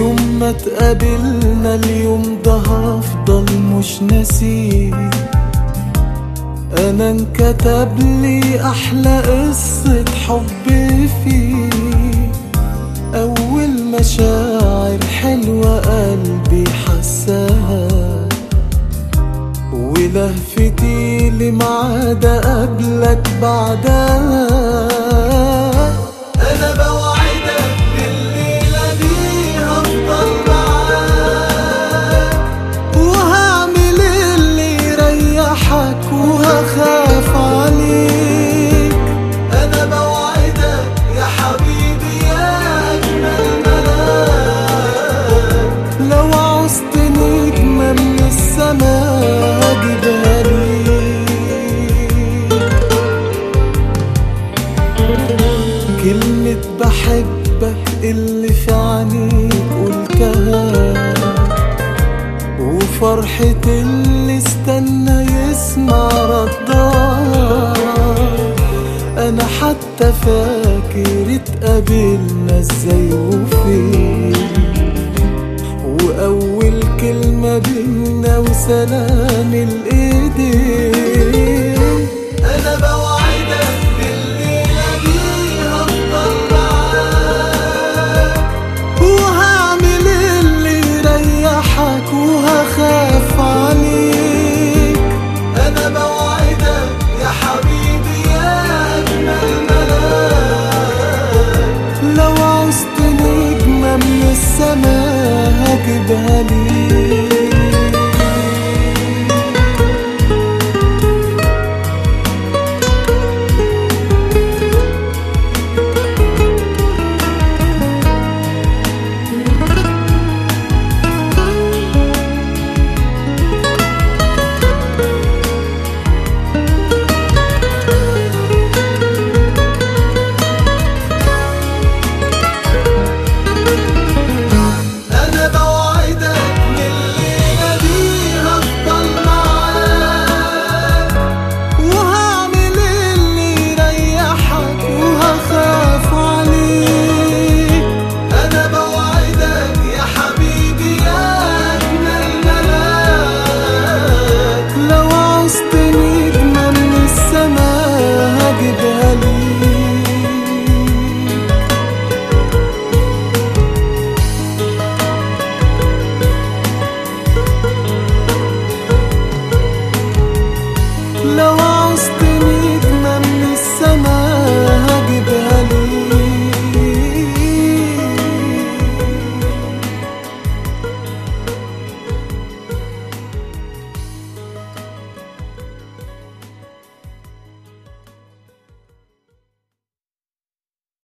ما تقابلنا اليوم ده هفضل مش ناسيه. أنا انكتب لي أحلى قصة حب فيه. أول مشاعر حلوة قلبي حساها. ولهفتي لمعاد قبلك بعدها. كلمة بحبك اللي في عينيك قلتها وفرحة اللي استنى يسمع ردها أنا حتى فاكر اتقابلنا إزاي وفين. وأول كلمة بينا وسلام الإيدين. وسط نجمة من السماء هجيبها ليك